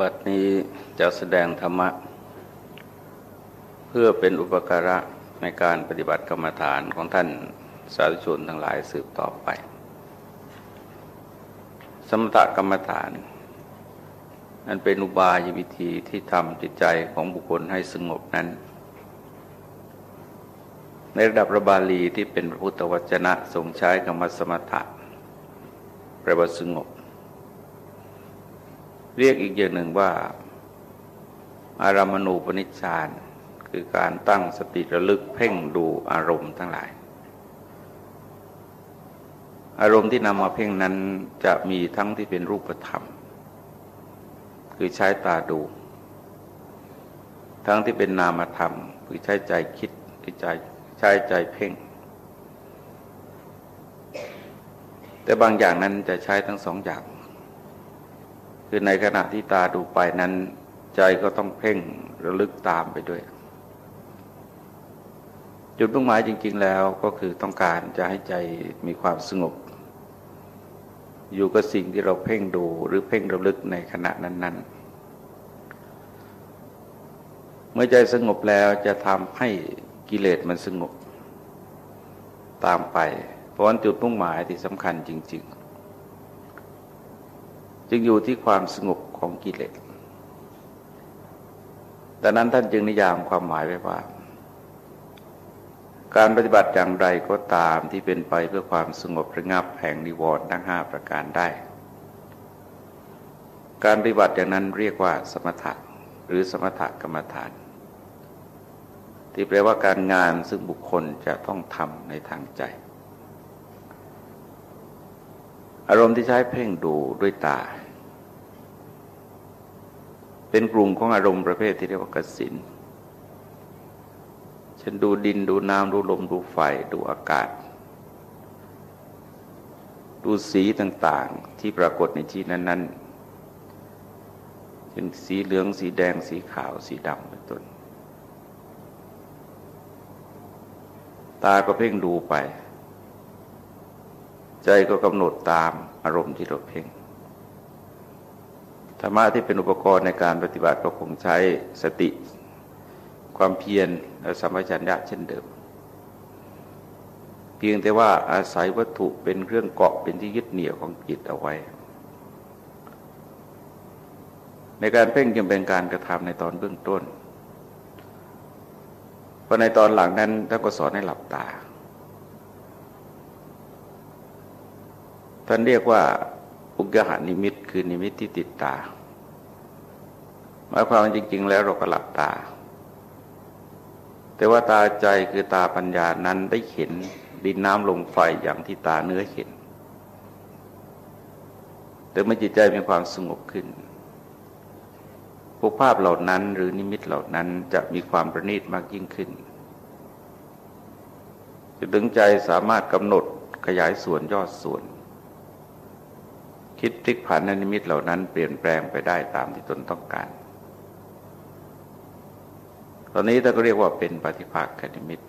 บัดนี้จะแสดงธรรมะ เพื่อเป็นอุปการะในการปฏิบัติกรรมฐานของท่านสาธุชนทั้งหลายสืบต่อไป สมถกรรมฐาน นั้นเป็นอุบายวิธีที่ทำจิตใจของบุคคลให้สงบนั้น ในระดับระบาลีที่เป็นพระพุทธวจนะทรงใช้คำว่าสมถะแปลว่าสงบ เรียกอีกอย่างหนึ่งว่า อารามณูปนิชฌานคือการตั้งสติระลึกเพ่งดูอารมณ์ทั้งหลาย อารมณ์ที่นำมาเพ่งนั้นจะมีทั้งที่เป็นรูปธรรม คือใช้ตาดู ทั้งที่เป็นนามธรรม คือใช้ใจคิดคือใจใช้ใจเพ่ง แต่บางอย่างนั้นจะใช้ทั้งสองอย่าง คือในขณะที่ตาดูไปนั้น ใจก็ต้องเพ่งระลึกตามไปด้วย จุดมุ่งหมายจริง ๆ แล้วก็คือต้องการจะให้ใจมีความสงบ อยู่กับสิ่งที่เราเพ่งดูหรือเพ่งระลึกในขณะนั้น ๆเมื่อใจสงบแล้วจะทำให้กิเลสมันสงบ ตามไป เพราะจุดมุ่งหมายที่สำคัญจริง ๆ จึงอยู่ที่ความสงบของกิเลสดังนั้นท่านจึงนิยามความหมายไว้ว่า การปฏิบัติอย่างไรก็ตามที่เป็นไปเพื่อความสงบระงับแห่งนิวรณ์ทั้งห้าประการได้ การปฏิบัติอย่างนั้นเรียกว่าสมถะหรือสมถกรรมฐาน ที่แปลว่าการงานซึ่งบุคคลจะต้องทำในทางใจ อารมณ์ที่ใช้เพ่งดูด้วยตา เป็นกลุ่มของอารมณ์ประเภทที่เรียกว่ากสินฉันดูดินดูน้ำดูลมดูไฟดูอากาศ ดูสีต่างๆที่ปรากฏในที่นั้นๆเป็นสีเหลืองสีแดงสีขาวสีดำเป็นต้น ตาก็เพ่งดูไป ใจก็กำหนดตามอารมณ์ที่เราเพ่ง ธรรมะที่เป็นอุปกรณ์ในการปฏิบัติก็คงใช้สติ ความเพียรและสัมปชัญญะเช่นเดิม เพียงแต่ว่าอาศัยวัตถุเป็นเครื่องเกาะเป็นที่ยึดเหนี่ยวของจิตเอาไว้ ในการเพ่งยังเป็นการกระทำในตอนเบื้องต้นเพราะในตอนหลังนั้นท่านก็สอนให้หลับตาท่านเรียกว่า อุกหานิมิตคือนิมิตที่ติดตาหมายความจริง ๆ แล้วเราก็หลับตา แต่ว่าตาใจคือตาปัญญานั้นได้เห็นดินน้ำลมไฟอย่างที่ตาเนื้อเห็น แต่เมื่อจิตใจมีความสงบขึ้นพวกภาพเหล่านั้นหรือนิมิตเหล่านั้นจะมีความประณีตมากยิ่งขึ้นจะดึงใจสามารถกำหนดขยายส่วนยอดส่วน คิดพลิกผันนนิมิตเหล่านั้นเปลี่ยนแปลงไปได้ตามที่ตนต้องการ ตอนนี้เราก็เรียกว่าเป็นปฏิภาคคนิมิต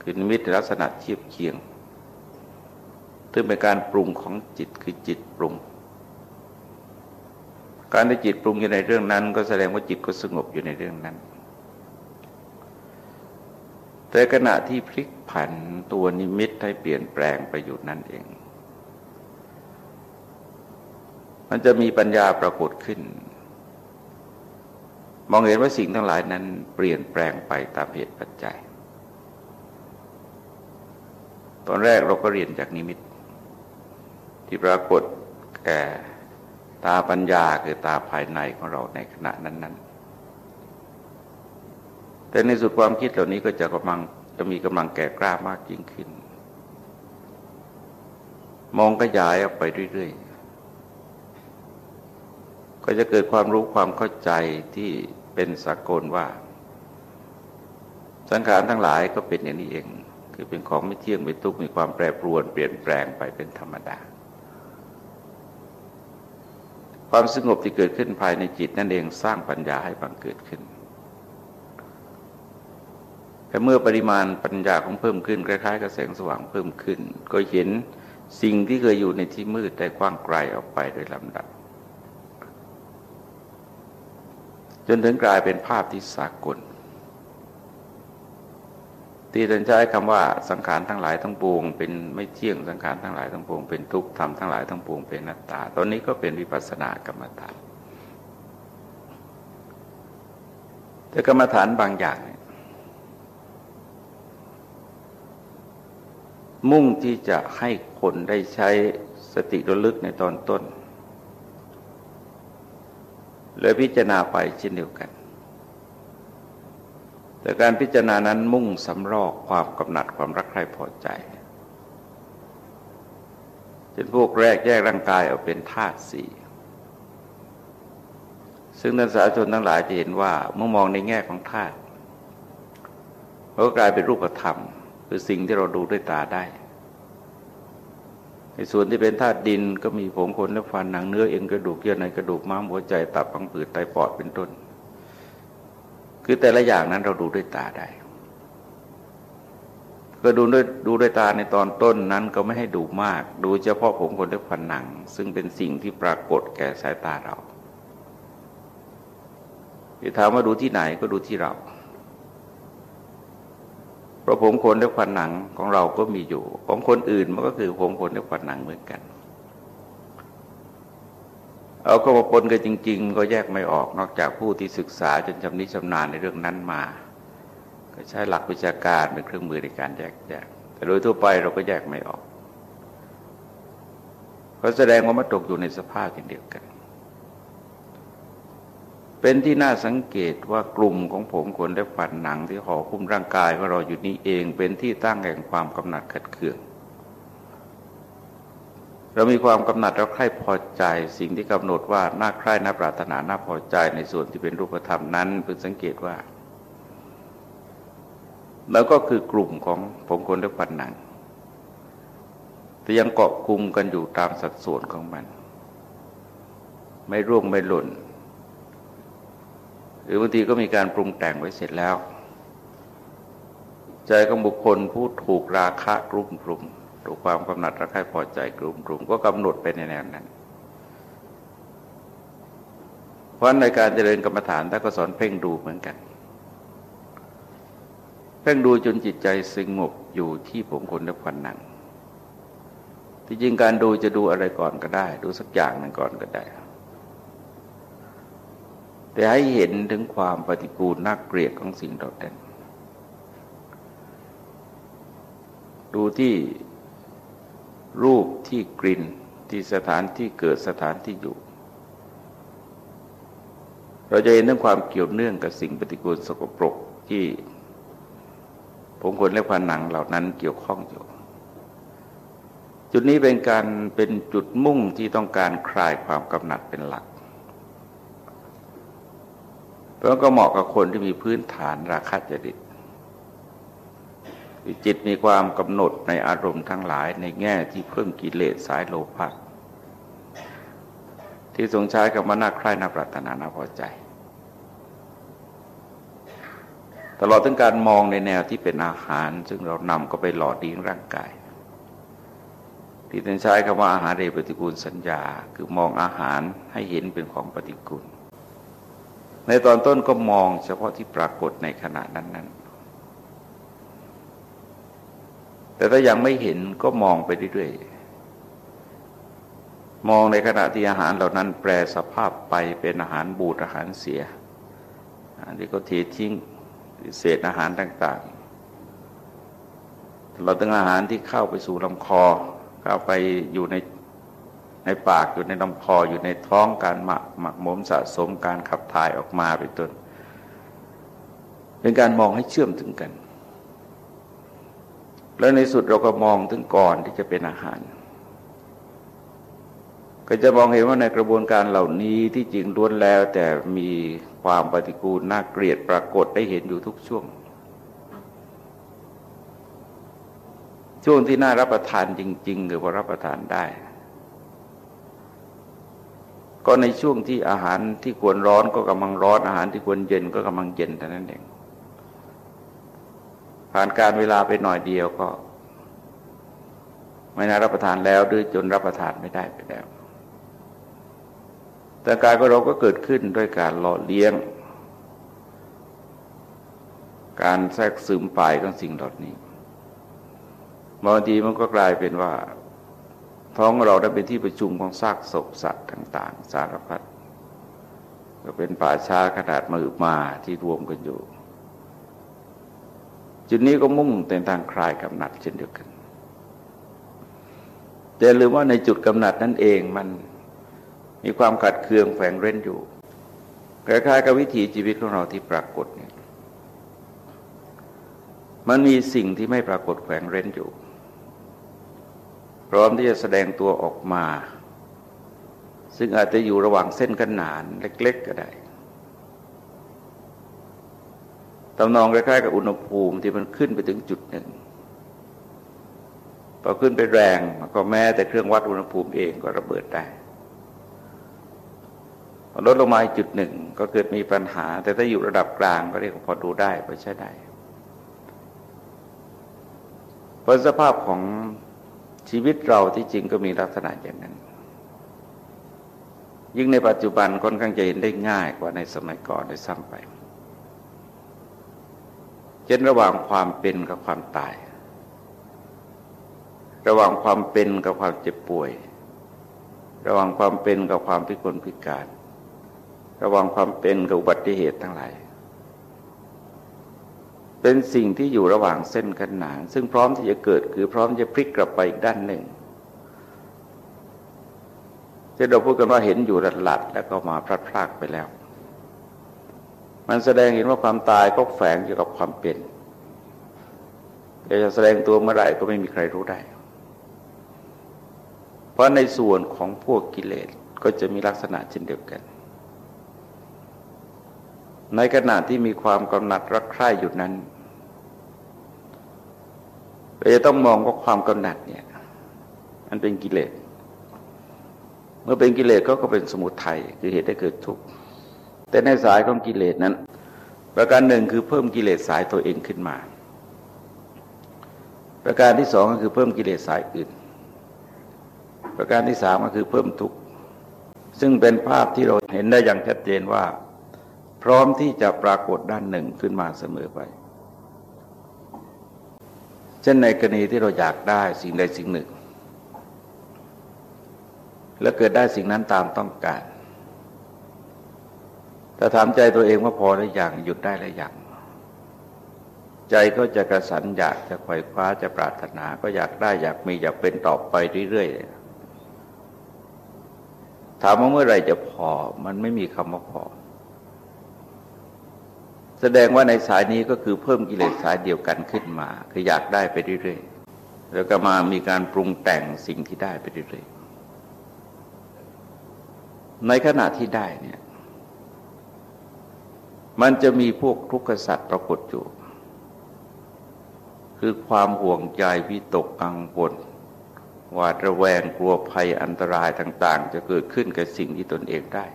คือนิมิตลักษณะเทียบเคียง ซึ่งเป็นการปรุงของจิตคือจิตปรุง การที่จิตปรุงอยู่ในเรื่องนั้น ก็แสดงว่าจิตก็สงบอยู่ในเรื่องนั้นแต่ขณะที่พลิกผันตัวนิมิตให้เปลี่ยนแปลงไปอยู่นั่นเอง มันจะมีปัญญาปรากฏขึ้น มองเห็นว่าสิ่งทั้งหลายนั้นเปลี่ยนแปลงไปตามเหตุปัจจัย ตอนแรกเราก็เรียนจากนิมิต ที่ปรากฏแก่ตาปัญญาคือตาภายในของเราในขณะนั้น ๆ แต่ในสุดความคิดเหล่านี้ก็จะกำลังจะมีกำลังแก่กล้ามากยิ่งขึ้น มองขยายออกไปเรื่อย ๆ ก็จะเกิดความรู้ความเข้าใจที่เป็นสากลว่า สังขารทั้งหลายก็เป็นอย่างนี้เอง คือเป็นของไม่เที่ยงไม่ทุกมีความแปรปรวน เปลี่ยนแปลงไปเป็นธรรมดา ความสงบที่เกิดขึ้นภายในจิตนั่นเองสร้างปัญญาให้บังเกิดขึ้นแต่เมื่อปริมาณปัญญาของเพิ่มขึ้นคล้ายๆกับแสงสว่างเพิ่มขึ้น ก็เห็นสิ่งที่เคยอยู่ในที่มืดได้กว้างไกลออกไปโดยลำดับ จนถึงกลายเป็นภาพที่สากลที่ท่านใช้คำว่าสังขารทั้งหลายทั้งปวงเป็นไม่เที่ยงสังขารทั้งหลายทั้งปวงเป็นทุกข์ธรรมทั้งหลายทั้งปวงเป็นนัตตา ตอนนี้ก็เป็นวิปัสสนากรรมฐานแต่กรรมฐานบางอย่างเนี่ยมุ่งที่จะให้คนได้ใช้สติระลึกในตอนต้น และพิจารณาไปเช่นเดียวกัน แต่การพิจารณานั้นมุ่งสำรอกความกำหนัดความรักใคร่พอใจเช่นพวกแรกแยกร่างกายออกเป็นธาตุสี่ซึ่งนักสาชนทั้งหลายจะเห็นว่าเมื่อมองในแง่ของธาตุก็กลายเป็นรูปธรรม คือสิ่งที่เราดูด้วยตาได้ ในส่วนที่เป็นธาตุดินก็มีผมขนและฟันหนังเนื้อเอ็นกระดูกเยื่อในกระดูกม้ามหัวใจตับพังผืดไตปอดเป็นต้น คือแต่ละอย่างนั้นเราดูด้วยตาได้ก็ดูด้วยดูด้วยตาในตอนต้นนั้นก็ไม่ให้ดูมาก ดูเฉพาะผมขนและฟันหนัง ซึ่งเป็นสิ่งที่ปรากฏแก่สายตาเราที่ถามว่าดูที่ไหนก็ดูที่เรา เพราะผมขนและควันหนังของเราก็มีอยู่ ของคนอื่นมันก็คือผมขนและควันหนังเหมือนกัน เอาเข้ามาปนกันจริง ๆ ก็แยกไม่ออกนอกจากผู้ที่ศึกษาจนชำนิชำนาญในเรื่องนั้นมา ก็ใช้หลักวิชาการเป็นเครื่องมือในการแยกแยกแต่โดยทั่วไปเราก็แยกไม่ออกเขาแสดงว่ามันตกอยู่ในสภาพเดียวกัน เป็นที่น่าสังเกตว่ากลุ่มของผมขนและฝันหนังที่ห่อคุ้มร่างกายของเราอยู่นี้เองเป็นที่ตั้งแห่งความกำหนัดขัดเคือง เรามีความกำหนัดเราใคร่พอใจสิ่งที่กำหนดว่าน่าใคร่น่าปรารถนาน่าพอใจในส่วนที่เป็นรูปธรรมนั้นเพิ่งสังเกตว่า แล้วก็คือกลุ่มของผมขนและฝันหนังแต่ยังเกาะกลุ่มกันอยู่ตามสัดส่วนของมัน ไม่ร่วงไม่หล่น หรือบางทีก็มีการปรุงแต่งไว้เสร็จแล้ว ใจของบุคคลผู้ถูกราคะกลุ่มกลุ่มถูกความกำหนัดรักใคร่พอใจกลุ่มกลุ่มก็กำหนดไปในแนวนั้น เพราะในการเจริญกรรมฐานท่านก็สอนเพ่งดูเหมือนกัน เพ่งดูจนจิตใจสงบอยู่ที่ผมคนและควันหนังที่จริงการดูจะดูอะไรก่อนก็ได้ ดูสักอย่างหนึ่งก่อนก็ได้ แต่ให้เห็นถึงความปฏิกูลน่าเกลียดของสิ่งดอดนั้นดูที่รูปที่กลิ่นที่สถานที่เกิดสถานที่อยู่ เราจะเห็นถึงความเกี่ยวเนื่องกับสิ่งปฏิกูลสกปรกที่ผมคนและผนังเหล่านั้นเกี่ยวข้องอยู่ จุดนี้เป็นการเป็นจุดมุ่งที่ต้องการคลายความกำหนัดเป็นหลัก แล้วก็เหมาะกับคนที่มีพื้นฐานราคะจริตจิตมีความกำหนดในอารมณ์ทั้งหลายในแง่ที่เพิ่มกิเลสสายโลภะที่ทรงใช้กับมานาใคร่นาปรารถนานาพอใจ ตลอดถึงการมองในแนวที่เป็นอาหาร ซึ่งเรานำก็ไปหล่อดิ้งร่างกาย ที่ท่านใช้คำว่าอาหารเรปฏิกูลสัญญา คือมองอาหารให้เห็นเป็นของปฏิกูล ในตอนต้นก็มองเฉพาะที่ปรากฏในขณะนั้น ๆ แต่ถ้ายังไม่เห็นก็มองไปเรื่อยๆ มองในขณะที่อาหารเหล่านั้นแปลสภาพไปเป็นอาหารบูดอาหารเสียอันนี้ก็เททิ้งเศษอาหารต่างๆ เราตั้งอาหารที่เข้าไปสู่ลำคอ เข้าไปอยู่ใน ในปากอยู่ในลำคออยู่ในท้องการหมักหมักหมมสะสมการขับถ่ายออกมาเป็นต้นเป็นการมองให้เชื่อมถึงกัน แล้วในสุดเราก็มองถึงก่อนที่จะเป็นอาหาร ก็จะมองเห็นว่าในกระบวนการเหล่านี้ที่จริงล้วนแล้ว แต่มีความปฏิกูลน่าเกลียดปรากฏได้เห็นอยู่ทุกช่วง ช่วงที่น่ารับประทานจริงๆหรือว่ารับประทานได้ ก็ในช่วงที่อาหารที่ควรร้อนก็กำลังร้อน อาหารที่ควรเย็นก็กำลังเย็นแต่นั้นเองผ่านการเวลาไปหน่อยเดียวก็ ไม่น่ารับประทานแล้วหรือจนรับประทานไม่ได้ไปแล้วแต่กายของเราก็เกิดขึ้นด้วยการหล่อเลี้ยง การแทรกซึมไปของสิ่งเหล่านี้บางทีมันก็กลายเป็นว่า ท้องเราได้เป็นที่ประชุมของซากศพสัตว์ต่าง ๆ สารพัดก็เป็นป่าช้าขนาดมือมาที่รวมกันอยู่ จุดนี้ก็มุ่งแต่ทางคลายกำหนัดเช่นเดียวกันแต่ลืมว่าในจุดกำหนัดนั่นเองมันมีความขัดเคืองแฝงเร้นอยู่คล้ายๆกับวิถีชีวิตของเราที่ปรากฏเนี่ยมันมีสิ่งที่ไม่ปรากฏแฝงเร้นอยู่ ร้อมที่จะแสดงตัวออกมา ซึ่งอาจจะอยู่ระหว่างเส้นกันานเล็ก ๆ ก็ได้ตำนองคล้ายๆกับอุณหภูมิที่มันขึ้นไปถึงจุดหนึ่งพอขึ้นไปแรงก็แม้แต่เครื่องวัดอุณหภูมิเองก็ระเบิดได้ลดลงมาอีกจุดหนึ่งก็เกิดมีปัญหา แต่ถ้าอยู่ระดับกลางก็เรียกพอดูได้พอใช้ได้เพราะสภาพของ ชีวิตเราที่จริงก็มีลักษณะอย่างนั้น ยิ่งในปัจจุบันค่อนข้างจะเห็นได้ง่ายกว่าในสมัยก่อนได้ซ้ำไปเช่นระหว่างความเป็นกับความตาย ระหว่างความเป็นกับความเจ็บป่วย ระหว่างความเป็นกับความพิกลพิการ ระหว่างความเป็นกับอุบัติเหตุทั้งหลาย เป็นสิ่งที่อยู่ระหว่างเส้นขนาน ซึ่งพร้อมที่จะเกิดคือพร้อมจะพลิกกลับไปอีกด้านหนึ่งที่เราพูดกันว่าเห็นอยู่หลัดแล้วก็มาพลัดพรากไปแล้ว มันแสดงเห็นว่าความตายก็แฝงอยู่กับความเป็นจะแสดงตัวเมื่อไหร่ก็ไม่มีใครรู้ได้ เพราะในส่วนของพวกกิเลสก็จะมีลักษณะเช่นเดียวกัน ในขณะที่มีความกำหนัดรักใคร่อยู่นั้น เราจะต้องมองว่าความกำหนัดเนี่ย มันเป็นกิเลส เมื่อเป็นกิเลสก็ก็เป็นสมุทัยคือเหตุให้เกิดทุกข์แต่ในสายของกิเลสนั้น ประการหนึ่งคือเพิ่มกิเลสสายตัวเองขึ้นมา ประการที่สองก็คือเพิ่มกิเลสสายอื่น ประการที่สามก็คือเพิ่มทุกข์ซึ่งเป็นภาพที่เราเห็นได้อย่างชัดเจนว่า พร้อมที่จะปรากฏด้านหนึ่งขึ้นมาเสมอไป เช่นในกรณีที่เราอยากได้สิ่งใดสิ่งหนึ่ง แล้วเกิดได้สิ่งนั้นตามต้องการแต่ถามใจตัวเองว่าพอหรือยังหยุดได้หรือยังใจก็จะกระสันอยากจะไขว่คว้าจะปรารถนาก็อยากได้อยากมีอยากเป็นต่อไปเรื่อยๆถามว่าเมื่อไรจะพอ มันไม่มีคำว่าพอ แสดงว่าในสายนี้ก็คือเพิ่มกิเลสสายเดียวกันขึ้นมา คืออยากได้ไปเรื่อยๆแล้วก็มามีการปรุงแต่งสิ่งที่ได้ไปเรื่อยๆในขณะที่ได้เนี่ย มันจะมีพวกทุกข์สัตว์ปรากฏอยู่คือความห่วงใจวิตกกังวลหวาดระแวงกลัวภัยอันตรายต่าง ๆ จะเกิดขึ้นกับสิ่งที่ตนเองได้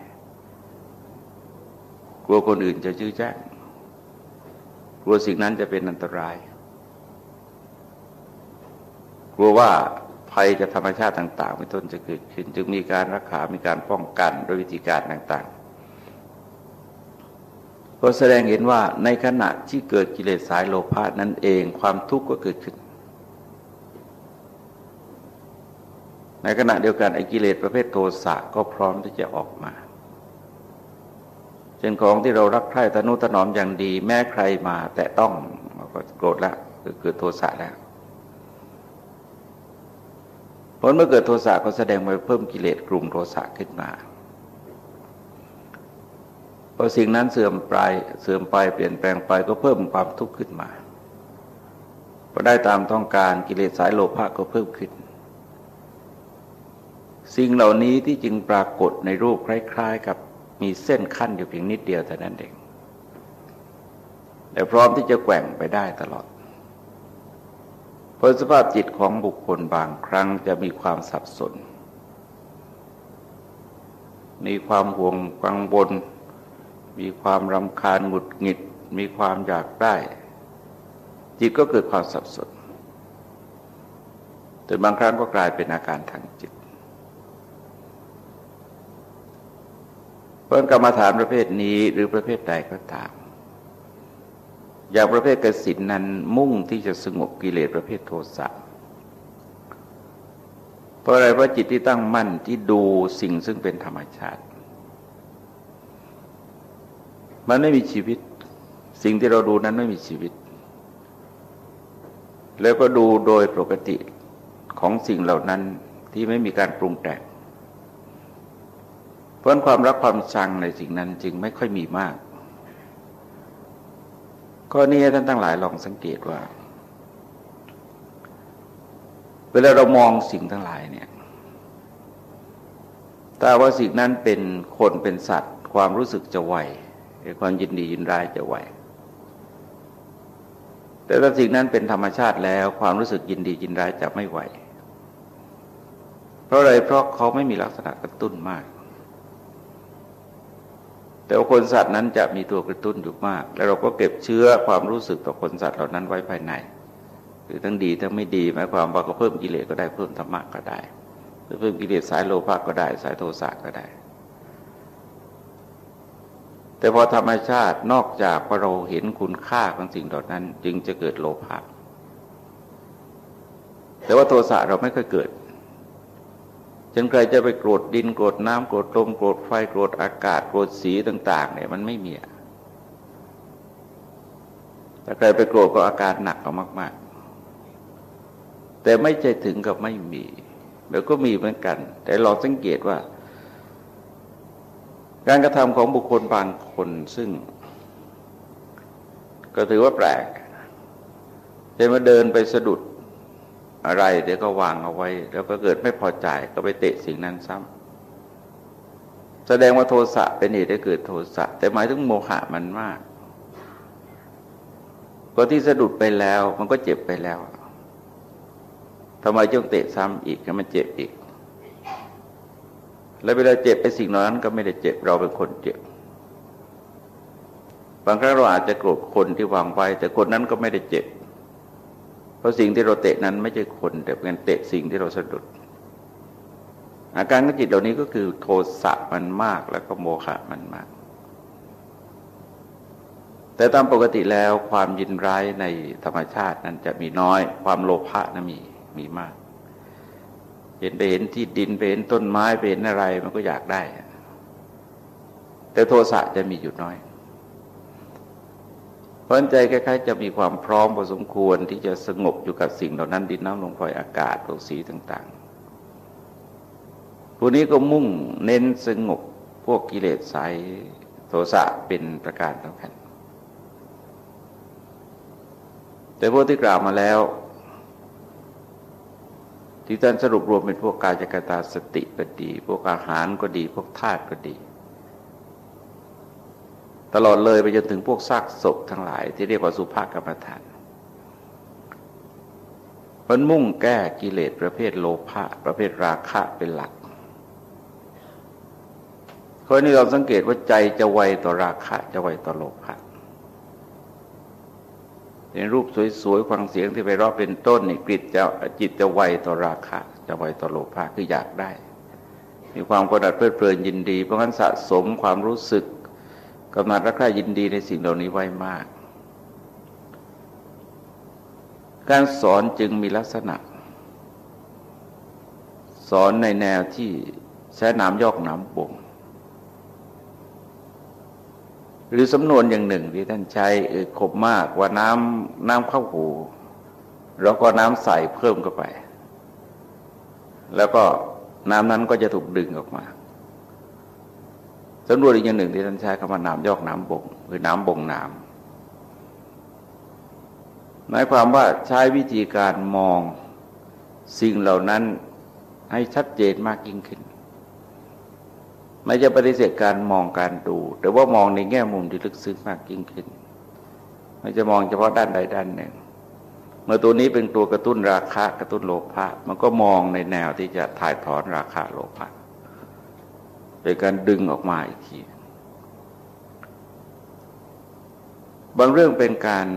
กลัวคนอื่นจะจื้อแจ้ง กลัวสิ่งนั้นจะเป็นอันตราย กลัวว่าภัยจากธรรมชาติต่างๆเป็นต้นจะเกิดขึ้น จึงมีการรักษา มีการป้องกันโดยวิธีการต่างๆ ก็แสดงเห็นว่าในขณะที่เกิดกิเลสสายโลภะนั่นเองความทุกข์ก็เกิดขึ้น ในขณะเดียวกันไอ้กิเลสประเภทโทสะก็พร้อมที่จะออกมา เช่นของที่เรารักใคร่ตนุถนอมอย่างดี แม้ใครมา แต่ต้องก็โกรธแล้วคือเกิดโทสะแล้วผลเมื่อเกิดโทสะก็แสดงมาเพิ่มกิเลสกลุ่มโทสะขึ้นมาพอสิ่งนั้นเสื่อมไปเสื่อมไปเปลี่ยนแปลงไปก็เพิ่มความทุกข์ขึ้นมาพอได้ตามต้องการกิเลสสายโลภะก็เพิ่มขึ้น สิ่งเหล่านี้ที่จึงปรากฏในรูปคล้าย ๆ กับ มีเส้นขั้นอยู่เพียงนิดเดียวแต่นั้นเองแต่พร้อมที่จะแกว่งไปได้ตลอดเพราะสภาพจิตของบุคคลบางครั้งจะมีความสับสน มีความห่วงกังวล มีความรำคาญหงุดหงิด มีความอยากได้ จิตก็เกิดความสับสนแต่บางครั้งก็กลายเป็นอาการทางจิต เพราะกรรมฐานประเภทนี้หรือประเภทใดก็ตาม อย่างประเภทกสินนั้นมุ่งที่จะสงบกิเลสประเภทโทสะเพราะอะไรเพราะจิตที่ตั้งมั่นที่ดูสิ่งซึ่งเป็นธรรมชาติ มันไม่มีชีวิต สิ่งที่เราดูนั้นไม่มีชีวิต แล้วก็ดูโดยปกติของสิ่งเหล่านั้นที่ไม่มีการปรุงแต่ง เพราะความรักความชังในสิ่งนั้นจึงไม่ค่อยมีมากข้อนี้ท่านทั้งหลายลองสังเกตว่า เวลาเรามองสิ่งทั้งหลายเนี่ยถ้าว่าสิ่งนั้นเป็นคนเป็นสัตว์ ความรู้สึกจะไวความยินดียินร้ายจะไวแต่ถ้าสิ่งนั้นเป็นธรรมชาติแล้วความรู้สึกยินดียินร้ายจะไม่ไหว เพราะอะไรเพราะเขาไม่มีลักษณะกระตุ้นมาก แต่ว่าคนสัตว์นั้นจะมีตัวกระตุ้นอยู่มาก แล้วเราก็เก็บเชื้อความรู้สึกต่อคนสัตว์เหล่านั้นไว้ภายในคือทั้งดีทั้งไม่ดีหมายความว่าก็เพิ่มกิเลสก็ได้เพิ่มธรรมะก็ได้หรือเพิ่มกิเลสสายโลภะก็ได้ สายโทสะก็ได้ แต่พอธรรมชาตินอกจากว่าเราเห็นคุณค่าของสิ่งเหล่านั้น จึงจะเกิดโลภะแต่ว่าโทสะเราไม่เคยเกิด จนใครจะไปโกรธดินโกรธน้ำโกรธลมโกรธไฟโกรธอากาศโกรธสีต่าง ๆ เนี่ยมันไม่มีแต่ใครไปโกรธก็อาการหนักเอามาก ๆ แต่ไม่ใจถึงกับไม่มีแล้วก็มีเหมือนกัน แต่ลองสังเกตว่า การกระทำของบุคคลบางคนซึ่ง ก็ถือว่าแปลกจะมาเดินไปสะดุด อะไรเดี๋ยวก็วางเอาไว้ แล้วก็เกิดไม่พอใจก็ไปเตะสิ่งนั้นซ้ำแสดงว่าโทสะเป็นเหตุให้เกิดโทสะแต่หมายถึงโมหะมันมากก็ที่สะดุดไปแล้ว มันก็เจ็บไปแล้วทำไมจึงเตะซ้ำอีกให้มันเจ็บอีก แล้วเวลาเจ็บไปสิ่งนั้นก็ไม่ได้เจ็บเราเป็นคนเจ็บบางครั้งเราอาจจะโกรธคนที่วางไว้แต่คนนั้นก็ไม่ได้เจ็บ เพราะสิ่งที่เราเตะนั้นไม่ใช่คนแต่เป็นเตะสิ่งที่เราสะดุด อาการของจิตเหล่านี้ก็คือโทสะมันมากแล้วก็โมหะมันมาก แต่ตามปกติแล้วความยินร้ายในธรรมชาตินั้นจะมีน้อย ความโลภะนั้นมีมีมาก เห็นไปเห็นที่ดินไปเห็นต้นไม้ไปเห็นอะไรมันก็อยากได้ แต่โทสะจะมีอยู่น้อย พราะใจคล้ายๆ จะมีความพร้อมพอสมควรที่จะสงบอยู่กับสิ่งเหล่านั้นดินน้ำลมไฟอากาศพวกสีต่างๆผู้นี้ก็มุ่งเน้นสงบพวกกิเลสสายโทสะเป็นประการสำคัญ แต่พวกที่กล่าวมาแล้ว ที่ท่านสรุปรวมเป็นพวกกายกตาสติก็ดี พวกอาหารก็ดี พวกธาตุก็ดี ตลอดเลยไปจนถึงพวกซากศพทั้งหลายที่เรียกว่าสุภากรรมฐานมันมุ่งแก้กิเลสประเภทโลภะประเภทราคะเป็นหลักคนนี้เราสังเกตว่าใจจะไวต่อราคะจะไวต่อโลภะเห็นรูปสวยๆฟังเสียงที่ไปรอบเป็นต้นนี่จิตจะจิตจะไวต่อราคะ จะไวต่อโลภะคืออยากได้ มีความกระดัดเพลิดเพลินยินดี เพราะงั้นสะสมความรู้สึก กำหนัดรักใคร่ยินดีในสิ่งเหล่านี้ไว้มาก การสอนจึงมีลักษณะ สอนในแนวที่ใช้น้ำยอกน้ำบ่งหรือสำนวนอย่างหนึ่งที่ท่านใช้คมมากว่าน้ำน้ำเข้าหูแล้วก็น้ำใส่เพิ่มเข้าไป แล้วก็น้ำนั้นก็จะถูกดึงออกมา สำรวจอีกอย่างหนึ่งที่ท่านใช้คำว่าน้ำยอกน้ำบ่งคือน้ำบ่งน้ำหมายความว่าใช้วิธีการมองสิ่งเหล่านั้นให้ชัดเจนมากยิ่งขึ้น ไม่จะปฏิเสธการมองการดู แต่ว่ามองในแง่มุมที่ลึกซึ้งมากยิ่งขึ้น ไม่จะมองเฉพาะด้านใดด้านหนึ่ง เมื่อตัวนี้เป็นตัวกระตุ้นราคะกระตุ้นโลภะมันก็มองในแนวที่จะถ่ายถอนราคาโลภะ เป็นการดึงออกมาอีกที บางเรื่องเป็นการ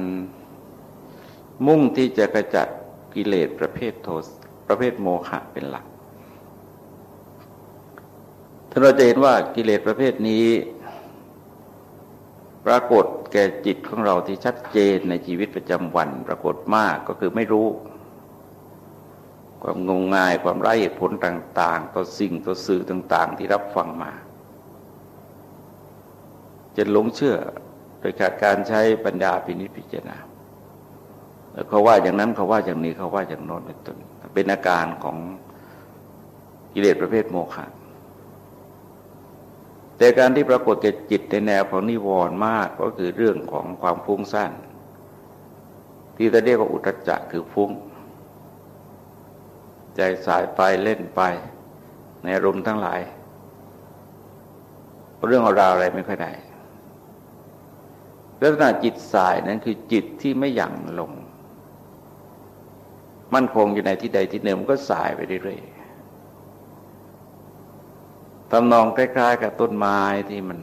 มุ่งที่จะกระจัดกิเลสประเภทโทสประเภทโมหะเป็นหลักถ้าเราจะเห็นว่ากิเลสประเภทนี้ ปรากฏแก่จิตของเราที่ชัดเจนในชีวิตประจำวัน ปรากฏมากก็คือไม่รู้ ความงมงายความไร้เหตุผลต่าง ๆ ต่อสิ่งต่อสื่อต่าง ๆ ที่รับฟังมา จะหลงเชื่อโดยขาดการใช้ปัญญาพินิจพิจารณาแล้วเขาว่าอย่างนั้นเขาว่าอย่างนี้เขาว่าอย่างโน้นเป็นต้นเป็นอาการของกิเลสประเภทโมฆะแต่การที่ปรากฏแก่จิตในแนวของนิวรณ์มากก็คือเรื่องของความฟุ้งซ่านที่จะเรียกว่าอุตจักคือฟุ้ง ใจสายไปเล่นไป ในอารมณ์ทั้งหลาย เรื่องราวอะไรไม่ค่อยได้ลักษณะจิตสายนั้นคือจิตที่ไม่หยั่งลง มั่นคงอยู่ในที่ใดที่หนึ่งมันก็สายไปเรื่อยทำนองคล้ายๆ กับต้นไม้ที่มัน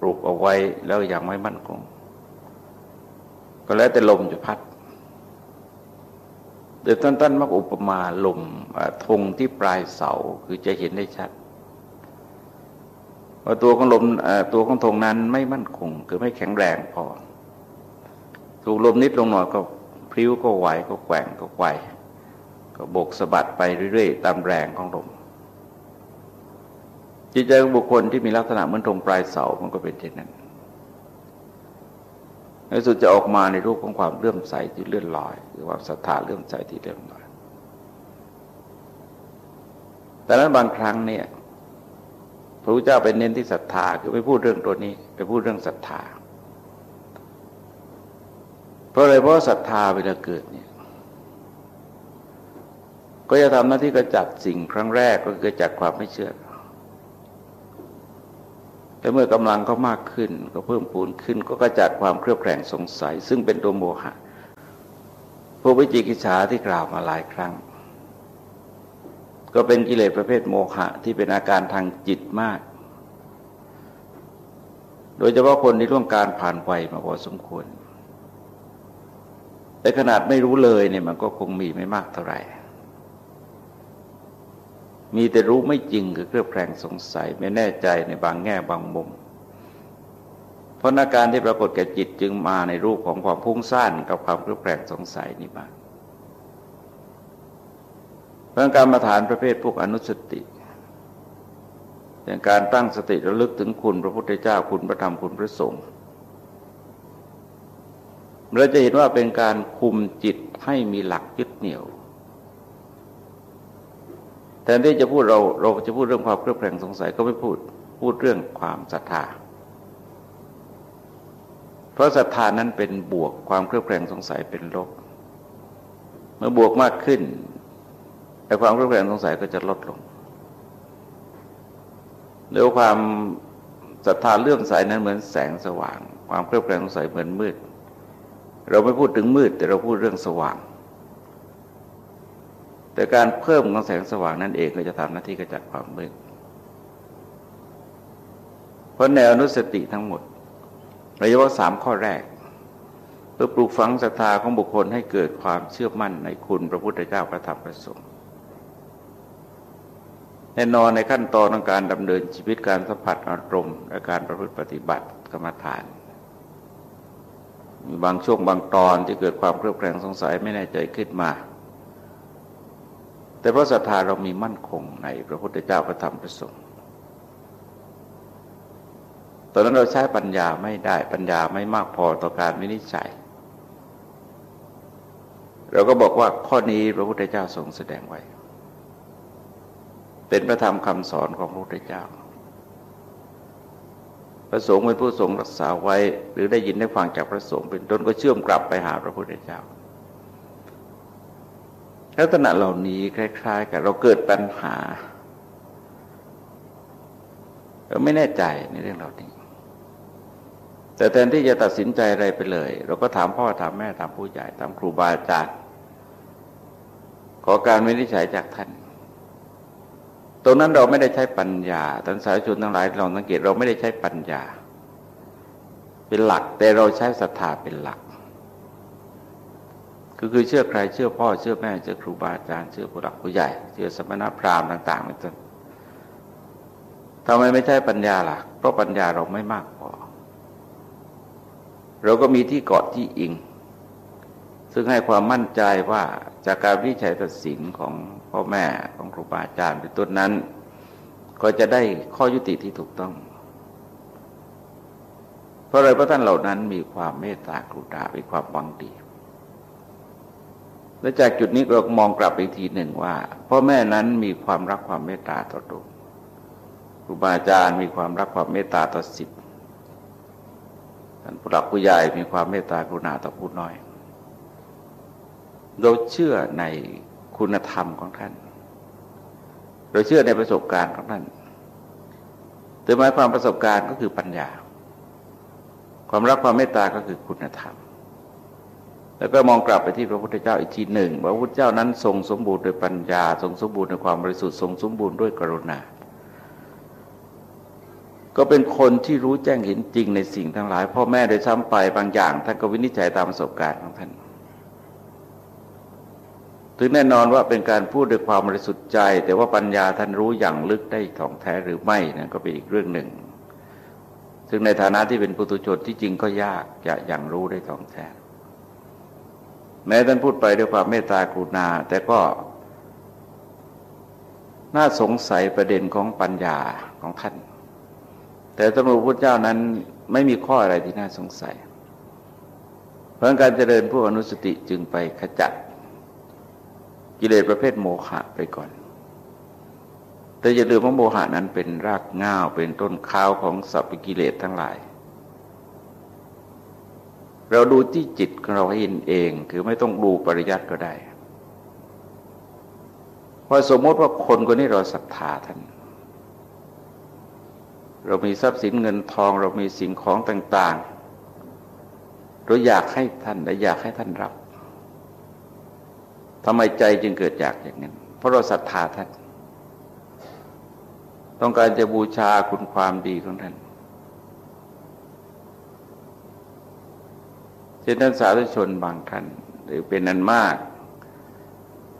ปลูกเอาไว้แล้วยังไม่มั่นคง ก็แล้วแต่ลมจะพัด เดี๋ยวต้นมักอุปมาลมธงที่ปลายเสาคือจะเห็นได้ชัดว่าตัวของลมตัวของธงนั้นไม่มั่นคง คือไม่แข็งแรงพอ ถูกลมนิดลงหน่อยก็พลิ้วก็ไหวก็แกว่งก็ไหวก็บกสะบัดไปเรื่อยๆ ตามแรงของลมจิตใจของบุคคลที่มีลักษณะเหมือนตรงปลายเสามันก็เป็นเช่นนั้น ในสุดจะออกมาในรูปของความเลื่อมใสที่เลื่อนลอยหรือคว่าศรัทธาเลื่อมใสที่เลื่อนลอยแต่นั้นบางครั้งเนี่ยพระพุทธเจ้าไปเน้นที่ศรัทธาคือไม่พูดเรื่องตัวนี้ไปพูดเรื่องศรัทธา เพราะอะไรเพราะศรัทธาเวลาเกิดเนี่ยก็จะทำหน้าที่กระจัดสิ่งครั้งแรกก็คือจัดความไม่เชื่อ แต่เมื่อกำลังเขามากขึ้นก็เพิ่มปูนขึ้น ก็กระจัดความเครือบแคลงสงสัย ซึ่งเป็นตัวโมหะพวกวิจิกิจฉาที่กล่าวมาหลายครั้ง ก็เป็นกิเลสประเภทโมหะที่เป็นอาการทางจิตมาก โดยเฉพาะคนที่ร่วมการผ่านวัยมาพอสมควร แต่ขนาดไม่รู้เลยเนี่ยมันก็คงมีไม่มากเท่าไหร่ มีแต่รู้ไม่จริงคือเครือบแคลงสงสัยไม่แน่ใจในบางแง่บางมุม เพราะอาการที่ปรากฏแก่จิตจึงมาในรูปของความพุ่งสั้นกับความเครือบแคลงสงสัยนี่มาเรื่องการมาฐานประเภทพวกอนุสติอย่างการตั้งสติระลึกถึงคุณพระพุทธเจ้าคุณพระธรรมคุณพระสงฆ์เราจะเห็นว่าเป็นการคุมจิตให้มีหลักยึดเหนี่ยว แทนที่จะพูดเราเราจะพูดเรื่องความเครือบแคลงสงสัยก็ไม่พูดพูดเรื่องความศรัทธา เพราะศรัทธานั้นเป็นบวกความเครือบแคลงสงสัยเป็นลบ เมื่อบวกมากขึ้นแต่ความเครือบแคลงสงสัยก็จะลดลงเดี๋ยวความศรัทธาเลื่อมใสนั้นเหมือนแสงสว่าง ความเครือบแคลงสงสัยเหมือนมืด เราไม่พูดถึงมืด แต่เราพูดเรื่องสว่าง แต่การเพิ่มของแสงสว่างนั่นเองก็จะทำหน้าที่กระจัดความมืดเพราะแนวอนุสติทั้งหมดโดยเฉพาะสามข้อแรก เพื่อปลูกฝังศรัทธาของบุคคลให้เกิดความเชื่อมั่นในคุณพระพุทธเจ้าพระธรรมพระสงฆ์แน่นอนในขั้นตอนของการดำเนินชีวิตการสัมผัสอารมณ์และการประพฤติปฏิบัติกรรมฐานมีบางช่วงบางตอนที่เกิดความเครือบแคลงสงสัยไม่แน่ใจขึ้นมา แต่เพราะศรัทธาเรามีมั่นคงในพระพุทธเจ้าพระธรรมพระสงฆ์ตอนนั้นเราใช้ปัญญาไม่ได้ปัญญาไม่มากพอต่อการวินิจฉัย เราก็บอกว่าข้อนี้พระพุทธเจ้าทรงแสดงไว้ เป็นพระธรรมคำสอนของพระพุทธเจ้า พระสงฆ์เป็นผู้ทรงรักษาไว้ หรือได้ยินได้ฟังจากพระสงฆ์เป็นต้นก็เชื่อมกลับไปหาพระพุทธเจ้า ลักษณะเหล่านี้คล้าย ๆ กับเราเกิดปัญหาเราไม่แน่ใจในเรื่องเหล่านี้แต่แทนที่จะตัดสินใจอะไรไปเลย เราก็ถามพ่อถามแม่ถามผู้ใหญ่ถามครูบาอาจารย์ขอการวินิจฉัยจากท่าน ตรงนั้นเราไม่ได้ใช้ปัญญาท่านสายชนทั้งหลายลองสังเกตเราไม่ได้ใช้ปัญญา เป็นหลัก แต่เราใช้ศรัทธาเป็นหลัก ก็คือเชื่อใครเชื่อพ่อเชื่อแม่เชื่อครูบาอาจารย์เชื่อผู้หลักผู้ใหญ่ เชื่อสมณพราหมณ์ต่างๆเป็นต้นทำไมไม่ใช่ปัญญาล่ะ เพราะปัญญาเราไม่มากพอ เราก็มีที่เกาะที่อิง ซึ่งให้ความมั่นใจว่าจากการวิจัยตัดสินของพ่อแม่ของครูบาอาจารย์เป็นต้นนั้น ก็จะได้ข้อยุติที่ถูกต้อง เพราะอะไรเพราะท่านเหล่านั้นมีความเมตตากรุณามีความหวังดี และจากจุดนี้เรามองกลับอีกทีหนึ่งว่าพ่อแม่นั้นมีความรักความเมตตาต่อตนครูบาอาจารย์มีความรักความเมตตาต่อสิทธิท่านผู้หลักผู้ใหญ่มีความเมตตากรุณาต่อผู้น้อย เราเชื่อในคุณธรรมของท่าน เราเชื่อในประสบการณ์ของท่านแต่หมายความประสบการณ์ก็คือปัญญา ความรักความเมตตาก็คือคุณธรรม แล้วก็มองกลับไปที่พระพุทธเจ้าอีกทีหนึ่งพระพุทธเจ้านั้นทรงสมบูรณ์ด้วยปัญญา ทรงสมบูรณ์ในความบริสุทธิ์ทรงสมบูรณ์ด้วยกรุณา ก็เป็นคนที่รู้แจ้งเห็นจริงในสิ่งทั้งหลาย พ่อแม่โดยซ้ำไปบางอย่างท่านก็วินิจฉัยตามประสบการณ์ของท่านถึงแน่นอนว่าเป็นการพูดด้วยความบริสุทธิ์ใจ แต่ว่าปัญญาท่านรู้อย่างลึกได้ถ่องแท้หรือไม่นั่นก็เป็นอีกเรื่องหนึ่ง ซึ่งในฐานะที่เป็นปุถุชนที่จริงก็ยากจะอย่างรู้ได้ถ่องแท้ แม้ท่านพูดไปด้วยความเมตตากรุณา แต่ก็ น่าสงสัยประเด็นของปัญญาของท่าน แต่สมรุพุทธเจ้านั้นไม่มีข้ออะไรที่น่าสงสัย เพราะการเจริญผู้อนุสติจึงไปขจัด กิเลสประเภทโมฆะไปก่อน แต่อย่าลืมว่าโมหะนั้นเป็นรากง่าวเป็นต้นข้าวของสัพพกิเลสทั้งหลาย เราดูที่จิตของเราเห็นเอง คือไม่ต้องดูปริยัติก็ได้พอสมมติว่าคนคนนี้เราศรัทธาท่าน เรามีทรัพย์สินเงินทอง เรามีสิ่งของต่าง ๆ เราอยากให้ท่านและอยากให้ท่านรับทำไมใจจึงเกิดอยากอย่างนั้น เพราะเราศรัทธาท่าน ต้องการจะบูชาคุณความดีของท่าน เช่นท่านสาธุชนบางท่านหรือเป็นนันมาก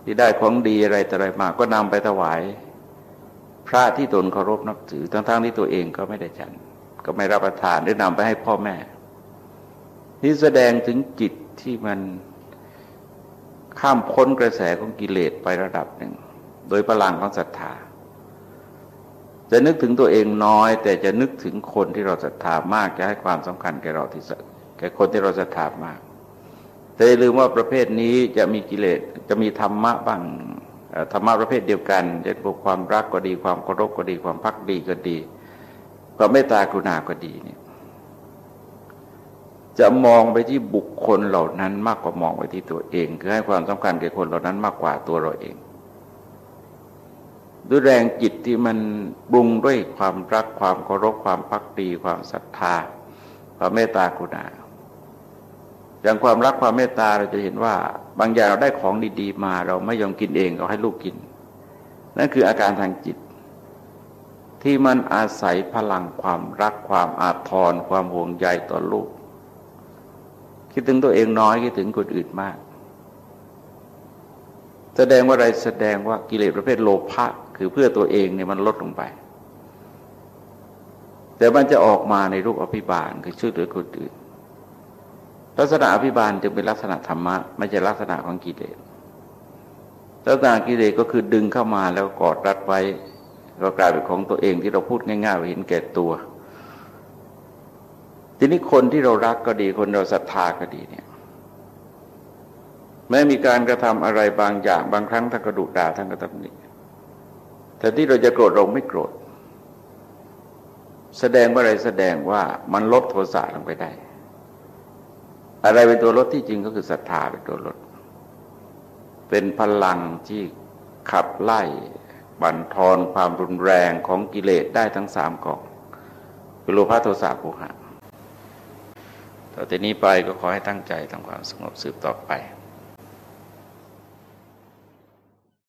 ที่ได้ของดีอะไรแต่อะไรมาก็นำไปถวาย พระที่ตนเคารพนับถือทั้งๆทที่ตัวเองก็ไม่ได้ฉัน ก็ไม่รับประทานหรือนำไปให้พ่อแม่ นี่แสดงถึงจิตที่มันข้ามพ้นกระแสของกิเลสไประดับหนึ่ง โดยพลังของศรัทธา จะนึกถึงตัวเองน้อย แต่จะนึกถึงคนที่เราศรัทธามากจะให้ความสำคัญแก่เราที่สุด ก่คนที่เราศรัทธามาก แต่อย่าลืมว่าประเภทนี้จะมีกิเลสจะมีธรรมะบ้างธรรมะประเภทเดียวกันเช่นพวกความรักก็ดีความเคารพก็ดีความพักดีก็ดีความเมตตากรุณาก็ดีเนี่ยจะมองไปที่บุคคลเหล่านั้นมากกว่ามองไปที่ตัวเอง คือให้ความสำคัญแก่คนเหล่านั้นมากกว่าตัวเราเอง ด้วยแรงจิตที่มันปรุงด้วยความรักความเคารพความพักดีความศรัทธาความเมตตากรุณา อย่างความรักความเมตตาเราจะเห็นว่า บางอย่างเราได้ของดีๆมา เราไม่ยอมกินเองเราให้ลูกกิน นั่นคืออาการทางจิต ที่มันอาศัยพลังความรักความอาทรความห่วงใยต่อลูก คิดถึงตัวเองน้อยคิดถึงคนอื่นมาก แสดงว่าอะไรแสดงว่ากิเลสประเภทโลภะคือเพื่อตัวเองเนี่ยมันลดลงไป แต่มันจะออกมาในรูปอภิบาลคือช่วยเหลือคนอื่น ลักษณะอภิบาลจึงเป็นลักษณะธรรมะไม่ใช่ลักษณะของกิเลสลักษณะกิเลสก็คือดึงเข้ามาแล้วกอดรัดไว้ก็กลายเป็นของตัวเองที่เราพูดง่ายๆว่าเห็นแก่ตัว ทีนี้คนที่เรารักก็ดีคนเราศรัทธาก็ดีเนี่ย แม้มีการกระทำอะไรบางอย่างบางครั้งท่านกระดุด่าท่านก็ตำหนิแต่ที่เราจะโกรธเราไม่โกรธ แสดงว่าอะไรแสดงว่ามันลดโทสะลงไปได้ อะไรเป็นตัวลดที่จริงก็คือศรัทธาเป็นตัวลด เป็นพลังที่ขับไล่บั่นทอนความรุนแรงของกิเลสได้ทั้งสามกองคือโลภะโทสะโมหะต่อจากนี้ไปก็ขอให้ตั้งใจทำความสงบสืบต่อไป